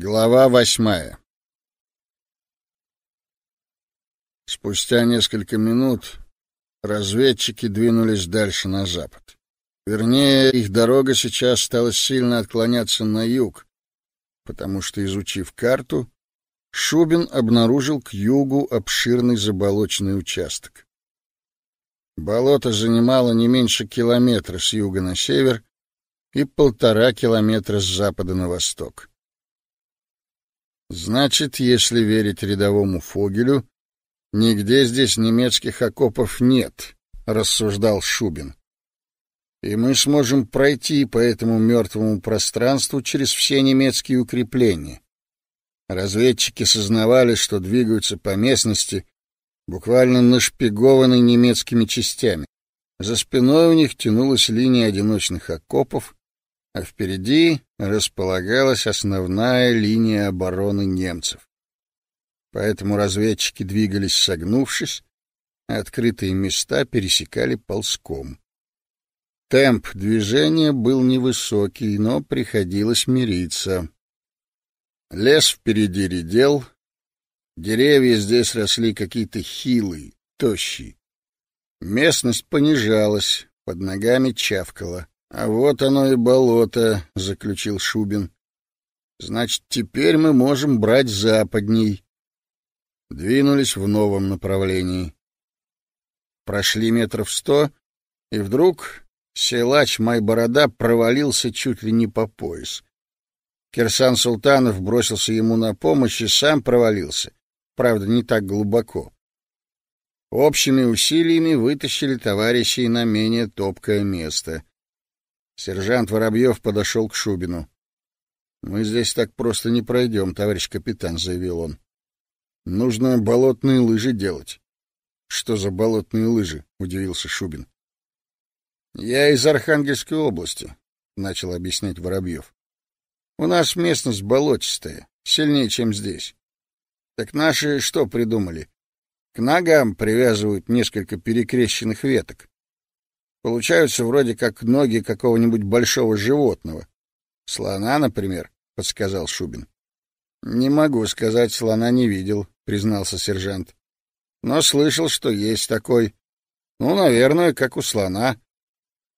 Глава восьмая Спустя несколько минут разведчики двинулись дальше на запад. Вернее, их дорога сейчас стала сильно отклоняться на юг, потому что, изучив карту, Шубин обнаружил к югу обширный заболоченный участок. Болото занимало не меньше километра с юга на север и полтора километра с запада на восток. Значит, если верить рядовому Фогелю, нигде здесь немецких окопов нет, рассуждал Шубин. И мы сможем пройти по этому мертвому пространству через все немецкие укрепления. Разведчики сознавали, что двигаются по местности, буквально нашпигованной немецкими частями. За спиной у них тянулась линия одиночных окопов, а впереди располагалась основная линия обороны немцев. Поэтому разведчики двигались согнувшись, а открытые места пересекали ползком. Темп движения был невысокий, но приходилось мириться. Лес впереди редел, деревья здесь росли какие-то хилые, тощие. Местность понижалась, под ногами чавкала. А вот оно и болото, заключил Шубин. Значит, теперь мы можем брать западней. Двинулись в новом направлении. Прошли метров сто, и вдруг силач Майборода провалился чуть ли не по пояс. Кирсан Султанов бросился ему на помощь и сам провалился, правда, не так глубоко. Общими усилиями вытащили товарищей на менее топкое место. Сержант Воробьев подошел к Шубину. — Мы здесь так просто не пройдем, товарищ капитан, — заявил он. — Нужно болотные лыжи делать. — Что за болотные лыжи? — удивился Шубин. — Я из Архангельской области, — начал объяснять Воробьев. — У нас местность болотистая, сильнее, чем здесь. Так наши что придумали? К ногам привязывают несколько перекрещенных веток. Получаются вроде как ноги какого-нибудь большого животного. Слона, например, — подсказал Шубин. — Не могу сказать, слона не видел, — признался сержант. — Но слышал, что есть такой. Ну, наверное, как у слона.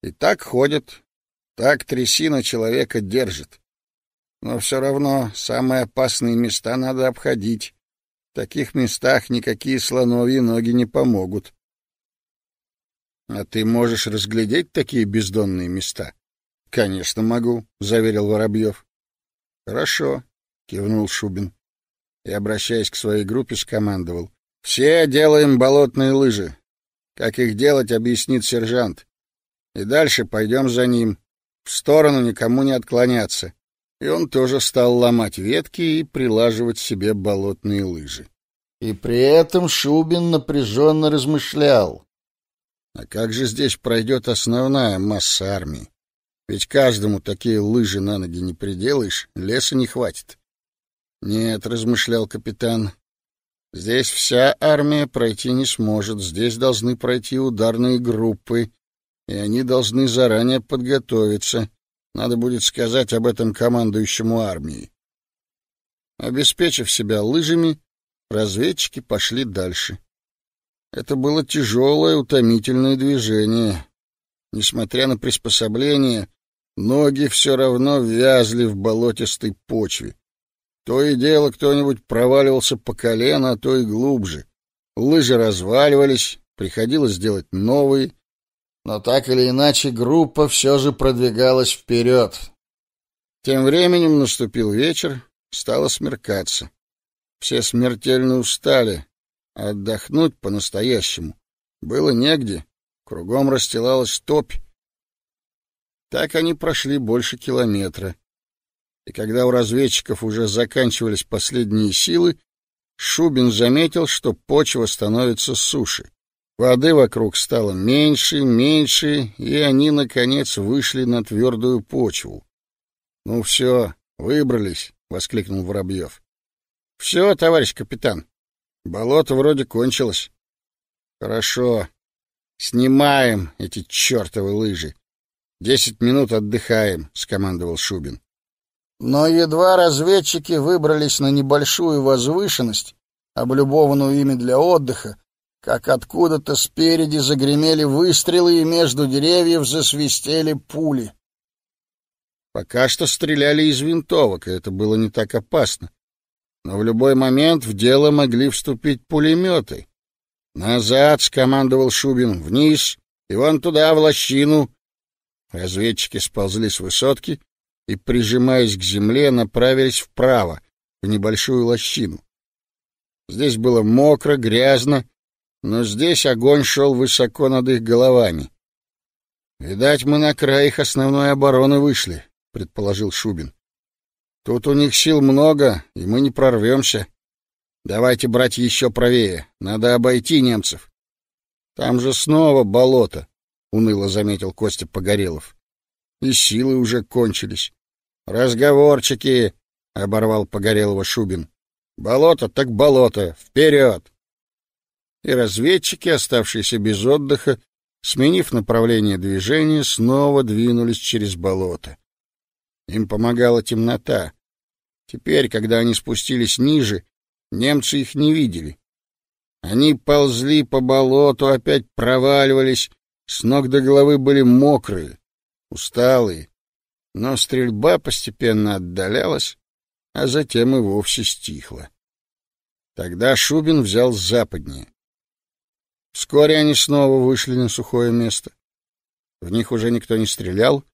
И так ходит, так трясина человека держит. Но все равно самые опасные места надо обходить. В таких местах никакие слоновьи ноги не помогут. А ты можешь разглядеть такие бездонные места? Конечно, могу, заверил Воробьев. Хорошо, кивнул Шубин и, обращаясь к своей группе, скомандовал: "Все делаем болотные лыжи. Как их делать, объяснит сержант. И дальше пойдем за ним. В сторону никому не отклоняться". И он тоже стал ломать ветки и прилаживать себе болотные лыжи. И при этом Шубин напряженно размышлял. А как же здесь пройдет основная масса армии? Ведь каждому такие лыжи на ноги не приделаешь, леса не хватит. Нет, размышлял капитан. Здесь вся армия пройти не сможет. Здесь должны пройти ударные группы, и они должны заранее подготовиться. Надо будет сказать об этом командующему армией. Обеспечив себя лыжами, разведчики пошли дальше. Это было тяжелое, утомительное движение. Несмотря на приспособление, ноги все равно вязли в болотистой почве. То и дело кто-нибудь проваливался по колено, а то и глубже. Лыжи разваливались, приходилось делать новые, но так или иначе группа все же продвигалась вперед. Тем временем наступил вечер, стало смеркаться. Все смертельно устали, Отдохнуть по-настоящему было негде, кругом расстилалась топь. Так они прошли больше километра. И когда у разведчиков уже заканчивались последние силы, Шубин заметил, что почва становится суше. Воды вокруг стало меньше, меньше, и они, наконец, вышли на твердую почву. — Ну все, выбрались, — воскликнул Воробьев. — Все, товарищ капитан, Болото вроде кончилось. Хорошо. Снимаем эти чертовы лыжи. Десять минут отдыхаем, скомандовал Шубин. Но едва разведчики выбрались на небольшую возвышенность, облюбованную ими для отдыха, как откуда-то спереди загремели выстрелы и между деревьев засвистели пули. Пока что стреляли из винтовок, и это было не так опасно. Но в любой момент в дело могли вступить пулеметы. «Назад!» — скомандовал Шубин. «Вниз! И вон туда, в лощину!» Разведчики сползли с высотки и, прижимаясь к земле, направились вправо, в небольшую лощину. Здесь было мокро, грязно, но здесь огонь шел высоко над их головами. «Видать, мы на край их основной обороны вышли», — предположил Шубин. «Тут у них сил много, и мы не прорвемся. Давайте брать еще правее, надо обойти немцев». «Там же снова болото», — уныло заметил Костя Погорелов. «И силы уже кончились». «Разговорчики», — оборвал Погорелова Шубин. Болото так болото, вперед! И разведчики, оставшиеся без отдыха, сменив направление движения, снова двинулись через болото. Им помогала темнота. Теперь, когда они спустились ниже, немцы их не видели. Они ползли по болоту, опять проваливались, с ног до головы были мокрые, усталые. Но стрельба постепенно отдалялась, а затем и вовсе стихло. Тогда Шубин взял западнее. Вскоре они снова вышли на сухое место. В них уже никто не стрелял,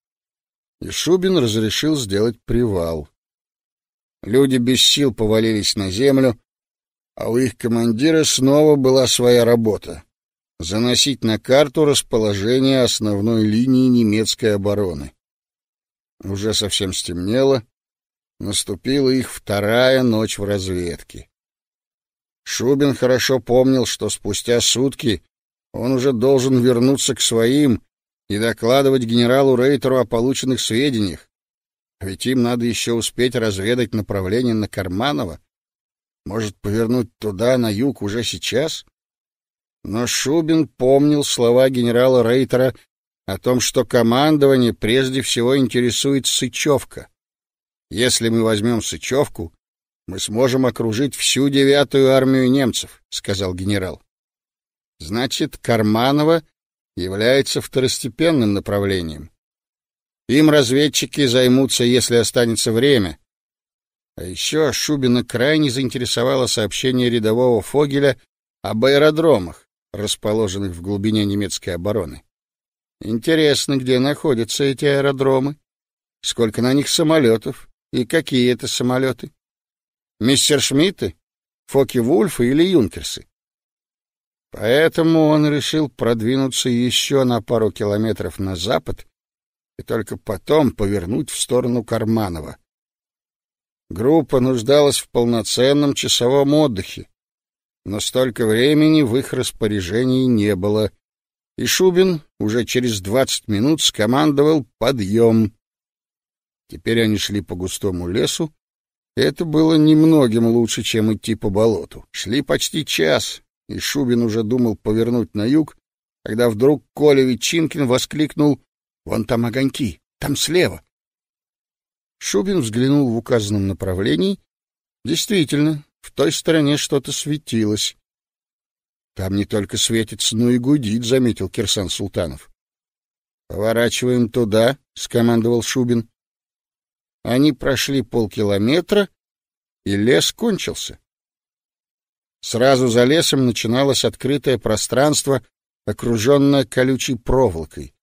и Шубин разрешил сделать привал. Люди без сил повалились на землю, а у их командира снова была своя работа — заносить на карту расположение основной линии немецкой обороны. Уже совсем стемнело, Наступила их вторая ночь в разведке. Шубин хорошо помнил, что спустя сутки он уже должен вернуться к своим и докладывать генералу Рейтеру о полученных сведениях. Ведь им надо еще успеть разведать направление на Карманова. Может, повернуть туда, на юг, уже сейчас? Но Шубин помнил слова генерала Рейтера о том, что командование прежде всего интересует Сычевка. Если мы возьмем Сычевку, мы сможем окружить всю девятую армию немцев, сказал генерал. Значит, Карманово является второстепенным направлением. Им разведчики займутся, если останется время. А еще Шубина крайне заинтересовало сообщение рядового Фогеля об аэродромах, расположенных в глубине немецкой обороны. Интересно, где находятся эти аэродромы, сколько на них самолетов, и какие это самолеты? Мистер Шмидты, Фоки-Вульфы или Юнкерсы? Поэтому он решил продвинуться еще на пару километров на запад и только потом повернуть в сторону Карманова. Группа нуждалась в полноценном часовом отдыхе, но столько времени в их распоряжении не было, и Шубин уже через двадцать минут скомандовал «подъем». Теперь они шли по густому лесу, это было немногим лучше, чем идти по болоту. Шли почти час, и Шубин уже думал повернуть на юг, когда вдруг Коля Ветчинкин воскликнул «Вон там огоньки, там слева!» Шубин взглянул в указанном направлении. Действительно, в той стороне что-то светилось. «Там не только светится, но и гудит», — заметил Кирсан Султанов. «Поворачиваем туда», — скомандовал Шубин. Они прошли полкилометра, и лес кончился. Сразу за лесом начиналось открытое пространство, окруженное колючей проволокой.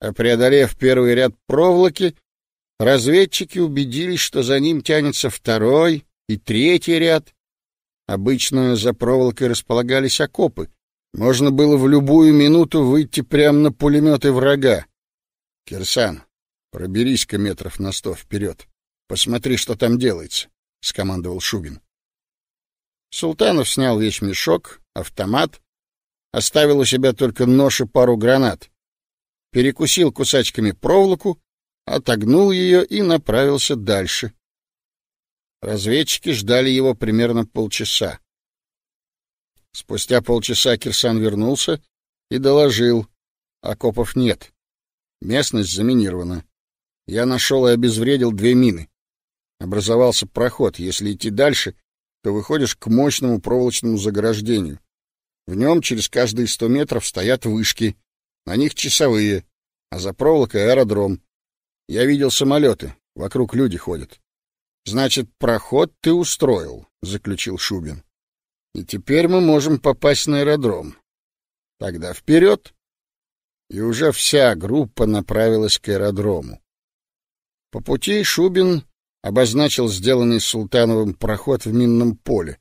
А преодолев первый ряд проволоки, разведчики убедились, что за ним тянется второй и третий ряд. Обычно за проволокой располагались окопы. Можно было в любую минуту выйти прямо на пулеметы врага. Кирсан, Проберись-ка метров на сто вперед. Посмотри, что там делается, — скомандовал Шубин. Султанов снял весь мешок, автомат, оставил у себя только нож и пару гранат, перекусил кусачками проволоку, отогнул ее и направился дальше. Разведчики ждали его примерно полчаса. Спустя полчаса Кирсан вернулся и доложил. Окопов нет. Местность заминирована. Я нашел и обезвредил две мины. Образовался проход. Если идти дальше, то выходишь к мощному проволочному заграждению. В нем через каждые сто метров стоят вышки. На них часовые, а за проволокой аэродром. Я видел самолеты, вокруг люди ходят. Значит, проход ты устроил, заключил Шубин. И теперь мы можем попасть на аэродром. Тогда вперед. И уже вся группа направилась к аэродрому. По пути Шубин обозначил сделанный Султановым проход в минном поле,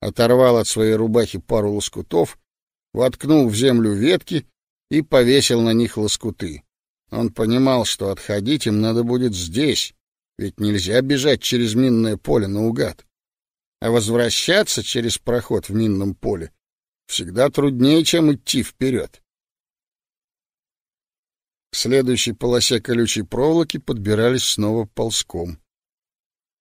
оторвал от своей рубахи пару лоскутов, воткнул в землю ветки и повесил на них лоскуты. Он понимал, что отходить им надо будет здесь, ведь нельзя бежать через минное поле наугад. А возвращаться через проход в минном поле всегда труднее, чем идти вперед. К следующей полосе колючей проволоки подбирались снова ползком.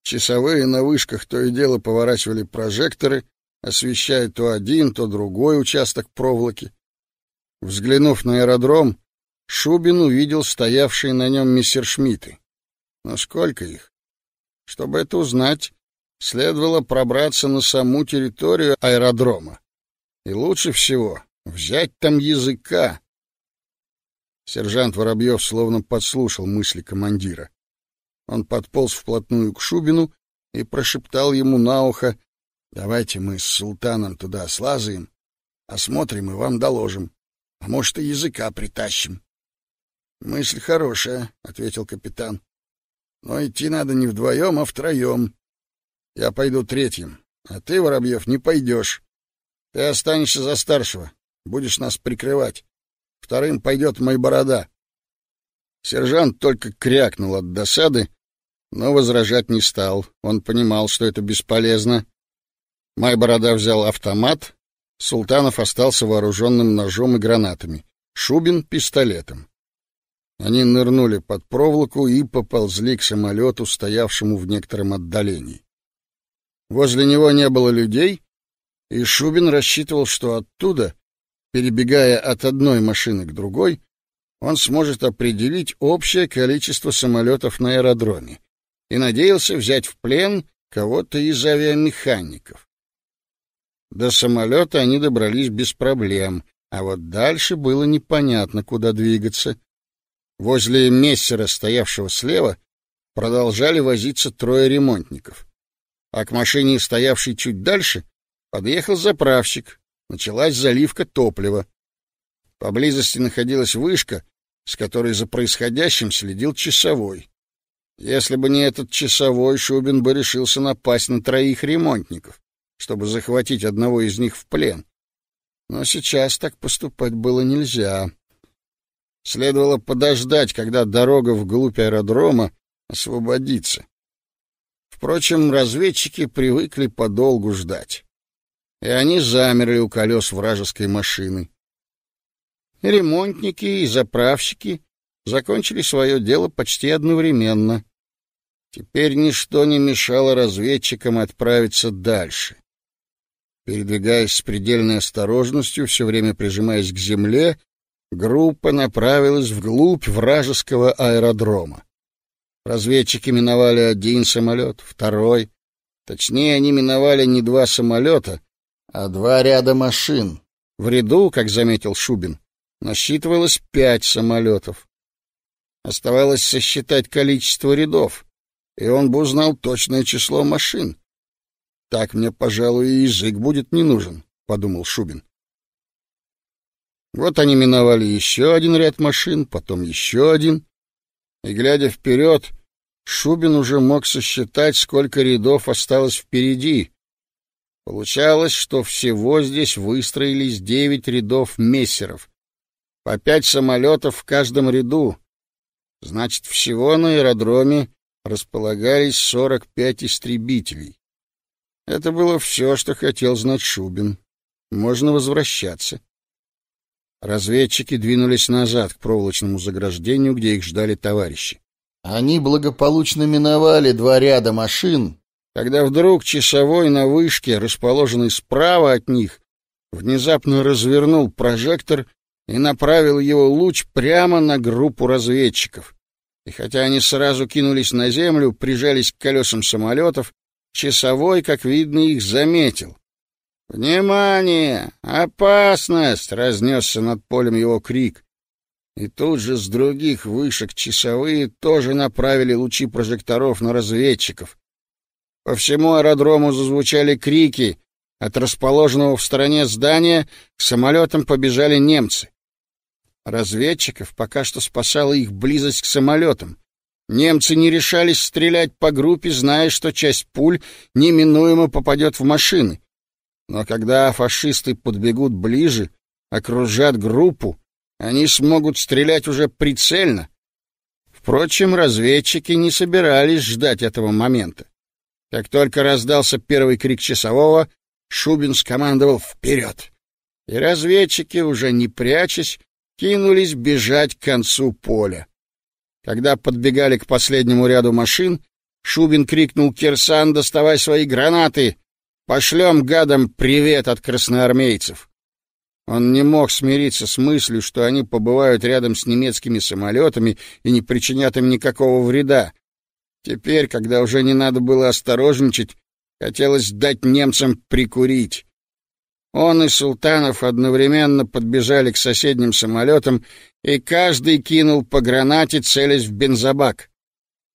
Часовые на вышках то и дело поворачивали прожекторы, освещая то один, то другой участок проволоки. Взглянув на аэродром, Шубин увидел стоявшие на нем мессершмитты. Но сколько их? Чтобы это узнать, следовало пробраться на саму территорию аэродрома. И лучше всего взять там языка, Сержант Воробьев словно подслушал мысли командира. Он подполз вплотную к Шубину и прошептал ему на ухо, «Давайте мы с султаном туда слазаем, осмотрим и вам доложим. А может, и языка притащим». «Мысль хорошая», — ответил капитан. «Но идти надо не вдвоем, а втроем. Я пойду третьим, а ты, Воробьев, не пойдешь. Ты останешься за старшего, будешь нас прикрывать. Вторым пойдет мой борода. Сержант только крякнул от досады, но возражать не стал. Он понимал, что это бесполезно. Май борода взял автомат, Султанов остался вооруженным ножом и гранатами, Шубин — пистолетом. Они нырнули под проволоку и поползли к самолету, стоявшему в некотором отдалении. Возле него не было людей, и Шубин рассчитывал, что оттуда Перебегая от одной машины к другой, он сможет определить общее количество самолетов на аэродроме и надеялся взять в плен кого-то из авиамехаников. До самолета они добрались без проблем, а вот дальше было непонятно, куда двигаться. Возле мессера, стоявшего слева, продолжали возиться трое ремонтников. А к машине, стоявшей чуть дальше, подъехал заправщик, началась заливка топлива. Поблизости находилась вышка, с которой за происходящим следил часовой. Если бы не этот часовой, Шубин бы решился напасть на троих ремонтников, чтобы захватить одного из них в плен. Но сейчас так поступать было нельзя. Следовало подождать, когда дорога вглубь аэродрома освободится. Впрочем, разведчики привыкли подолгу ждать и они замерли у колес вражеской машины. Ремонтники и заправщики закончили свое дело почти одновременно. Теперь ничто не мешало разведчикам отправиться дальше. Передвигаясь с предельной осторожностью, все время прижимаясь к земле, группа направилась вглубь вражеского аэродрома. Разведчики миновали один самолет, второй. Точнее, они миновали не два самолета, а два ряда машин. В ряду, как заметил Шубин, насчитывалось пять самолетов. Оставалось сосчитать количество рядов, и он бы узнал точное число машин. Так мне, пожалуй, и язык будет не нужен, подумал Шубин. Вот они миновали еще один ряд машин, потом еще один, и глядя вперед, Шубин уже мог сосчитать, сколько рядов осталось впереди, Получалось, что всего здесь выстроились девять рядов мессеров. По пять самолетов в каждом ряду. Значит, всего на аэродроме располагались сорок пять истребителей. Это было все, что хотел знать Шубин. Можно возвращаться. Разведчики двинулись назад к проволочному заграждению, где их ждали товарищи. Они благополучно миновали два ряда машин когда вдруг часовой на вышке, расположенный справа от них, внезапно развернул прожектор и направил его луч прямо на группу разведчиков. И хотя они сразу кинулись на землю, прижались к колесам самолетов, часовой, как видно, их заметил. «Внимание! Опасность!» — разнесся над полем его крик. И тут же с других вышек часовые тоже направили лучи прожекторов на разведчиков. По всему аэродрому зазвучали крики. От расположенного в стороне здания к самолетам побежали немцы. Разведчиков пока что спасала их близость к самолетам. Немцы не решались стрелять по группе, зная, что часть пуль неминуемо попадет в машины. Но когда фашисты подбегут ближе, окружат группу, они смогут стрелять уже прицельно. Впрочем, разведчики не собирались ждать этого момента. Как только раздался первый крик часового, Шубин скомандовал «Вперед!». И разведчики, уже не прячась, кинулись бежать к концу поля. Когда подбегали к последнему ряду машин, Шубин крикнул «Кирсан, доставай свои гранаты! Пошлем гадам привет от красноармейцев!» Он не мог смириться с мыслью, что они побывают рядом с немецкими самолетами и не причинят им никакого вреда. Теперь, когда уже не надо было осторожничать, хотелось дать немцам прикурить. Он и Султанов одновременно подбежали к соседним самолетам, и каждый кинул по гранате, целясь в бензобак.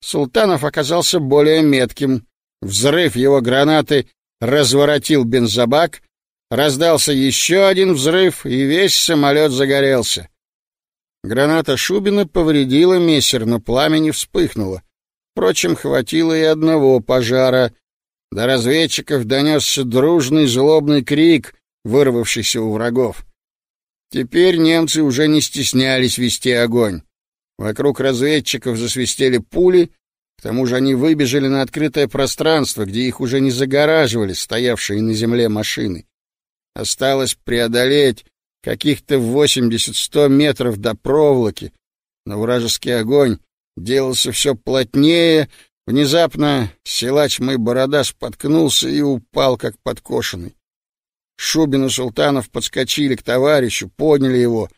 Султанов оказался более метким. Взрыв его гранаты разворотил бензобак, раздался еще один взрыв, и весь самолет загорелся. Граната Шубина повредила мессер, но пламя не вспыхнуло. Впрочем, хватило и одного пожара. До разведчиков донесся дружный злобный крик, вырвавшийся у врагов. Теперь немцы уже не стеснялись вести огонь. Вокруг разведчиков засвистели пули, к тому же они выбежали на открытое пространство, где их уже не загораживали стоявшие на земле машины. Осталось преодолеть каких-то 80-100 метров до проволоки, но вражеский огонь делался все плотнее. Внезапно силач мой борода споткнулся и упал, как подкошенный. Шубин и Султанов подскочили к товарищу, подняли его.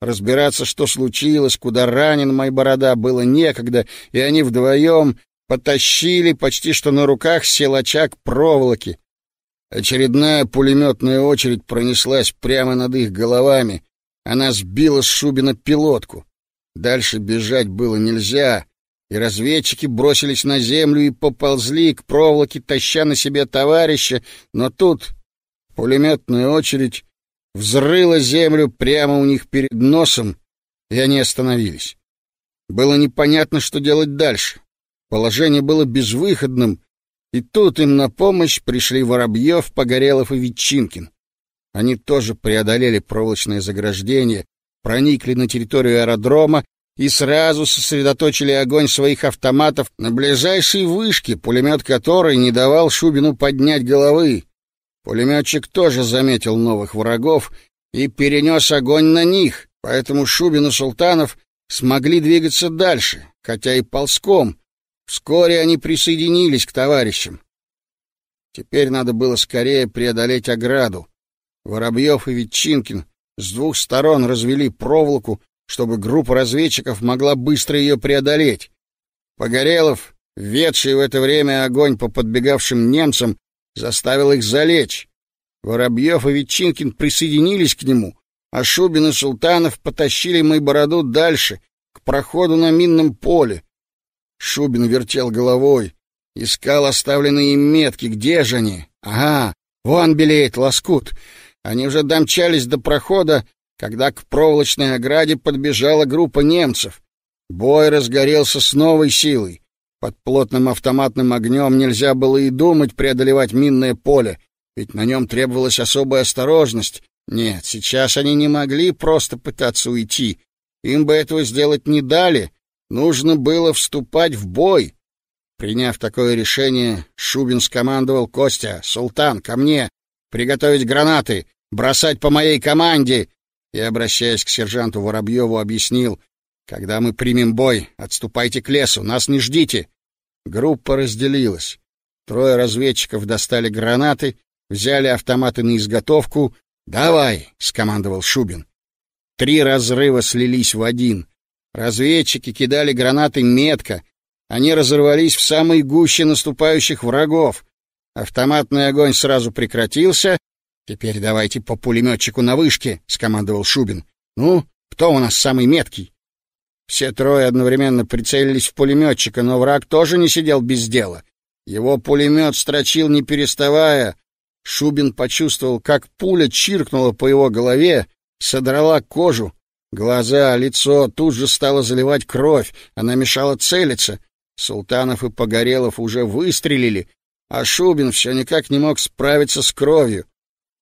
Разбираться, что случилось, куда ранен мой борода, было некогда, и они вдвоем потащили почти что на руках силача к проволоке. Очередная пулеметная очередь пронеслась прямо над их головами. Она сбила с Шубина пилотку. Дальше бежать было нельзя, и разведчики бросились на землю и поползли к проволоке, таща на себе товарища, но тут пулеметная очередь взрыла землю прямо у них перед носом, и они остановились. Было непонятно, что делать дальше. Положение было безвыходным, и тут им на помощь пришли Воробьев, Погорелов и Ветчинкин. Они тоже преодолели проволочное заграждение, проникли на территорию аэродрома и сразу сосредоточили огонь своих автоматов на ближайшей вышке, пулемет которой не давал Шубину поднять головы. Пулеметчик тоже заметил новых врагов и перенес огонь на них, поэтому Шубин и Султанов смогли двигаться дальше, хотя и ползком. Вскоре они присоединились к товарищам. Теперь надо было скорее преодолеть ограду. Воробьев и Ветчинкин с двух сторон развели проволоку, чтобы группа разведчиков могла быстро ее преодолеть. Погорелов, ведший в это время огонь по подбегавшим немцам, заставил их залечь. Воробьев и Ветчинкин присоединились к нему, а Шубин и Султанов потащили мою бороду дальше, к проходу на минном поле. Шубин вертел головой, искал оставленные им метки. Где же они? Ага, вон белеет лоскут. Они уже домчались до прохода, когда к проволочной ограде подбежала группа немцев. Бой разгорелся с новой силой. Под плотным автоматным огнем нельзя было и думать преодолевать минное поле, ведь на нем требовалась особая осторожность. Нет, сейчас они не могли просто пытаться уйти. Им бы этого сделать не дали. Нужно было вступать в бой. Приняв такое решение, Шубин скомандовал Костя, «Султан, ко мне! Приготовить гранаты! бросать по моей команде!» И, обращаясь к сержанту Воробьеву, объяснил, «Когда мы примем бой, отступайте к лесу, нас не ждите!» Группа разделилась. Трое разведчиков достали гранаты, взяли автоматы на изготовку. «Давай!» — скомандовал Шубин. Три разрыва слились в один. Разведчики кидали гранаты метко. Они разорвались в самой гуще наступающих врагов. Автоматный огонь сразу прекратился. «Теперь давайте по пулеметчику на вышке», — скомандовал Шубин. «Ну, кто у нас самый меткий?» Все трое одновременно прицелились в пулеметчика, но враг тоже не сидел без дела. Его пулемет строчил не переставая. Шубин почувствовал, как пуля чиркнула по его голове, содрала кожу. Глаза, лицо тут же стало заливать кровь, она мешала целиться. Султанов и Погорелов уже выстрелили, а Шубин все никак не мог справиться с кровью.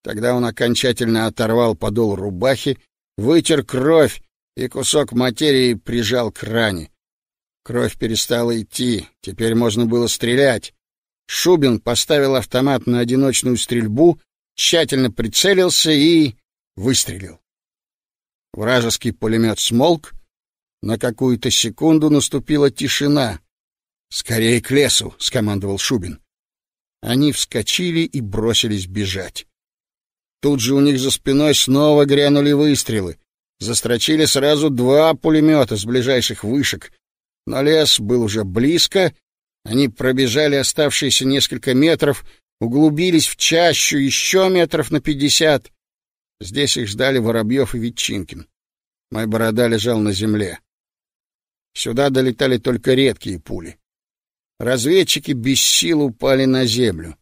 Тогда он окончательно оторвал подол рубахи, вытер кровь и кусок материи прижал к ране. Кровь перестала идти, теперь можно было стрелять. Шубин поставил автомат на одиночную стрельбу, тщательно прицелился и выстрелил. Вражеский пулемет смолк. На какую-то секунду наступила тишина. «Скорее к лесу!» — скомандовал Шубин. Они вскочили и бросились бежать. Тут же у них за спиной снова грянули выстрелы. Застрочили сразу два пулемета с ближайших вышек. Но лес был уже близко. Они пробежали оставшиеся несколько метров, углубились в чащу еще метров на пятьдесят. Здесь их ждали Воробьев и Ветчинкин. Мой борода лежал на земле. Сюда долетали только редкие пули. Разведчики без сил упали на землю.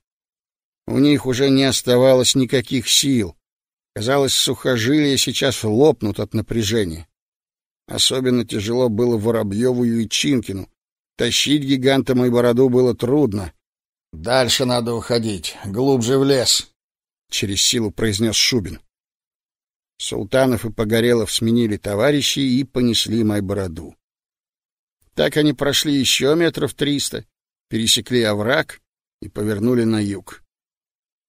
У них уже не оставалось никаких сил. Казалось, сухожилия сейчас лопнут от напряжения. Особенно тяжело было Воробьеву и Чинкину. Тащить гиганта мою бороду было трудно. — Дальше надо уходить, глубже в лес, — через силу произнес Шубин. Султанов и Погорелов сменили товарищей и понесли мою бороду. Так они прошли еще метров триста, пересекли овраг и повернули на юг.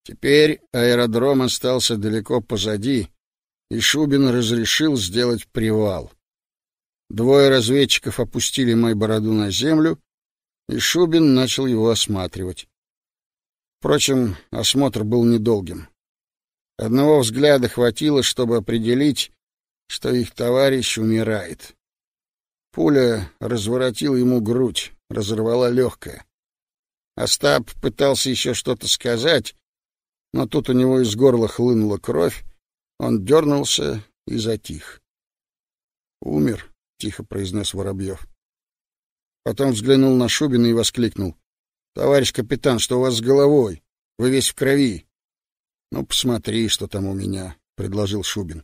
Теперь аэродром остался далеко позади, и Шубин разрешил сделать привал. Двое разведчиков опустили мою бороду на землю, и Шубин начал его осматривать. Впрочем, осмотр был недолгим. Одного взгляда хватило, чтобы определить, что их товарищ умирает. Пуля разворотила ему грудь, разорвала легкое. Остап пытался еще что-то сказать, но тут у него из горла хлынула кровь, он дернулся и затих. «Умер», — тихо произнес Воробьев. Потом взглянул на Шубина и воскликнул. «Товарищ капитан, что у вас с головой? Вы весь в крови». «Ну, посмотри, что там у меня», — предложил Шубин.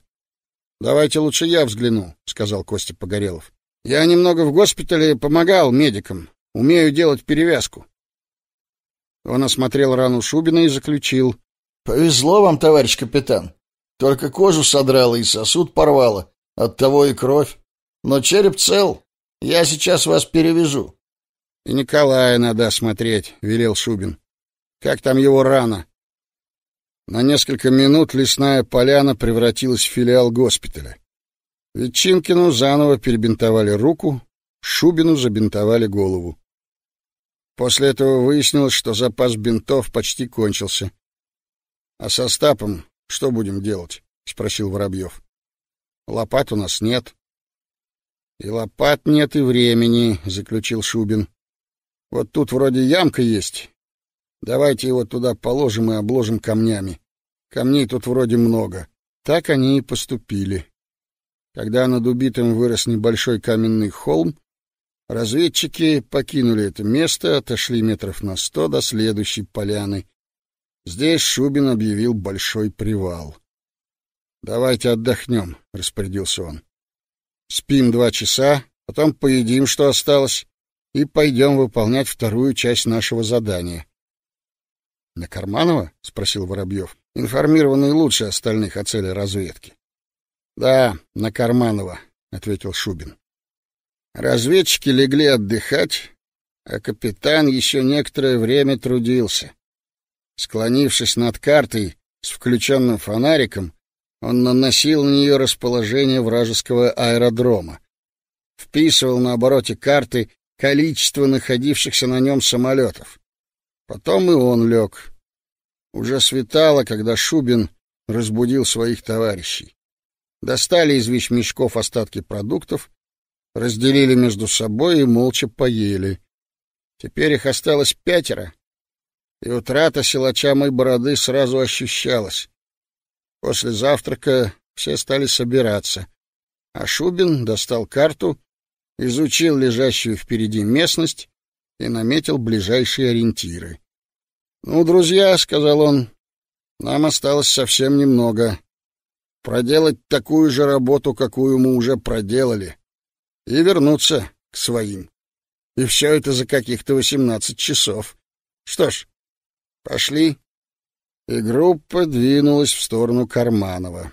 «Давайте лучше я взгляну», — сказал Костя Погорелов. «Я немного в госпитале помогал медикам. Умею делать перевязку». Он осмотрел рану Шубина и заключил. Повезло вам, товарищ капитан. Только кожу содрало и сосуд порвало. Оттого и кровь. Но череп цел. Я сейчас вас перевяжу. — И Николая надо осмотреть, — велел Шубин. — Как там его рана? На несколько минут лесная поляна превратилась в филиал госпиталя. Ветчинкину заново перебинтовали руку, Шубину забинтовали голову. После этого выяснилось, что запас бинтов почти кончился. — А со Стапом что будем делать? — спросил Воробьев. — Лопат у нас нет. — И лопат нет, и времени, — заключил Шубин. — Вот тут вроде ямка есть. Давайте его туда положим и обложим камнями. Камней тут вроде много. Так они и поступили. Когда над убитым вырос небольшой каменный холм, разведчики покинули это место, отошли метров на сто до следующей поляны Здесь Шубин объявил большой привал. «Давайте отдохнем», — распорядился он. «Спим два часа, потом поедим, что осталось, и пойдем выполнять вторую часть нашего задания». «На Карманова?» — спросил Воробьев, информированный лучше остальных о цели разведки. «Да, на Карманова», — ответил Шубин. Разведчики легли отдыхать, а капитан еще некоторое время трудился. Склонившись над картой с включенным фонариком, он наносил на нее расположение вражеского аэродрома. Вписывал на обороте карты количество находившихся на нем самолетов. Потом и он лег. Уже светало, когда Шубин разбудил своих товарищей. Достали из вещмешков остатки продуктов, разделили между собой и молча поели. Теперь их осталось пятеро, и утрата силача моей бороды сразу ощущалась. После завтрака все стали собираться, а Шубин достал карту, изучил лежащую впереди местность и наметил ближайшие ориентиры. — Ну, друзья, — сказал он, — нам осталось совсем немного. Проделать такую же работу, какую мы уже проделали, и вернуться к своим. И все это за каких-то восемнадцать часов. Что ж, пошли. И группа двинулась в сторону Карманова.